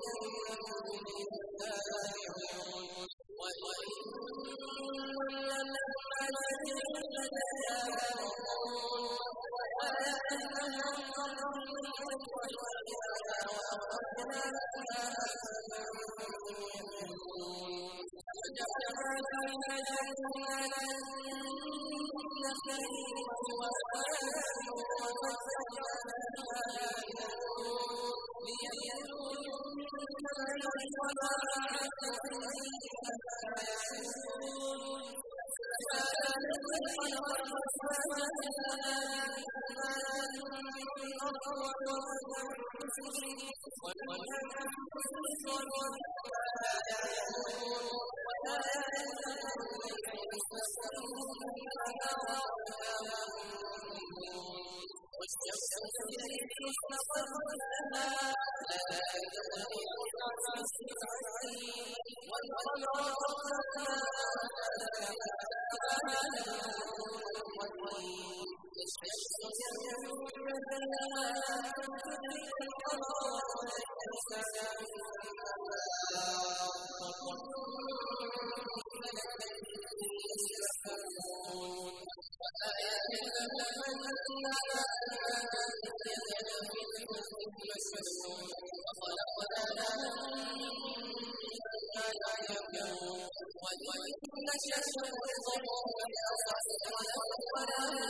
إنهم لسارعون وإن المسيحين لسارقون ولكنهم ظلموا وإنا وأخرجنا أنفسهم يؤمنون وجعلنا بين جنات النخيل وآدم ومسجد السماء والقمر قدرناه وَإِنَّ شَيْئًا لَّمَّا يَصْعَدُ وَلَا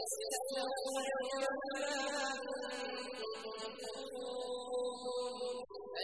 يستحقون يوم لا